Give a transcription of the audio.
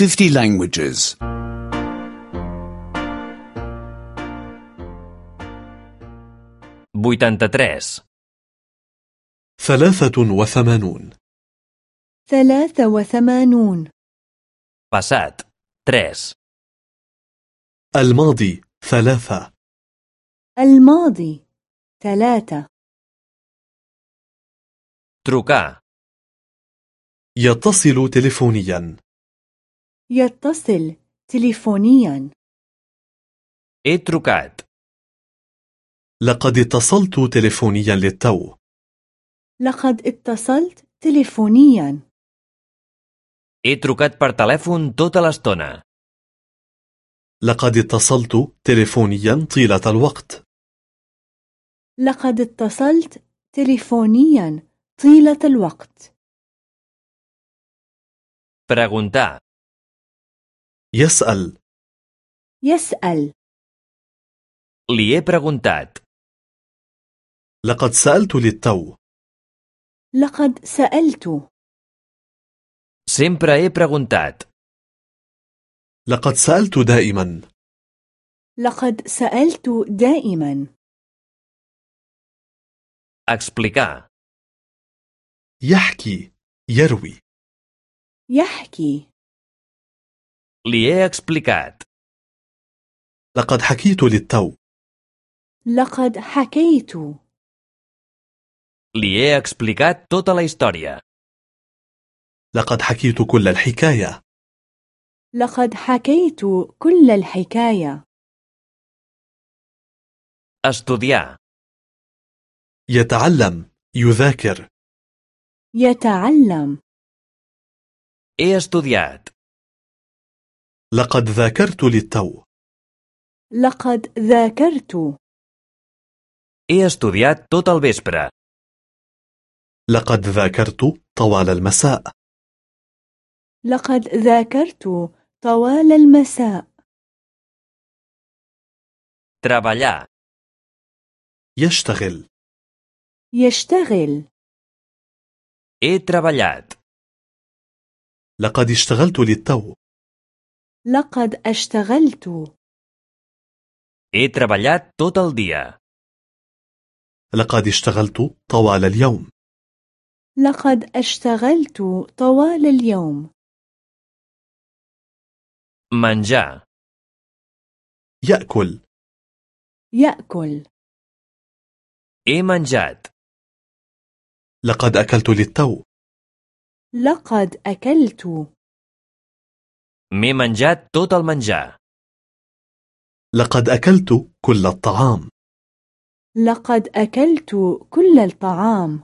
50 languages. 83. ثلاثة وثمانون ثلاث وثمانون Passat. 3. الماضي ثلاثة الماضي ثلاثة Trucar. يتصل تلفونيا يتصل تليفونيا He trucat. لقد اتصلت تلفونيا للتو لقد اتصلت تليفونيا He trucat per telèfon tota l'estona. لقد اتصلت تلفونيا طيلة الوقت لقد اتصلت تليفونيا طيلة الوقت Preguntar. يسأل. يسأل. Li he preguntat. لقد سألت للتو. لقد سألت. Sempre he preguntat. لقد سألت دائما. لقد سألت دائما. Explicar. يحكي يروي. يحكي. Li he explicat. لقد حكيت للتو لقد حكيت Li he explicat tota la història. لقد حكيت كل الحكاية لقد حكيت كل الحكاية Estudiar. يتعلم يذاكر يتعلم He estudiat. لقد ذاكرت للتو. لقد ذاكرت. He estudiat tot el vespre. لقد ذاكرت طوال المساء. لقد ذاكرت طوال المساء. Treballar. يشتغل. يشتغل. He treballat. لقد اشتغلت للتو. لقد أشتغلت. He treballat tot el dia. لقد اشتغلت طوال اليوم. لقد أشتغلت طوال اليوم. Menjar. يأكل. يأكل. He menjat. لقد أكلت للتو. لقد أكلت. M'he menjat tot el menjar. لقد أكلت كل الطعام لقد أكلت كل الطعام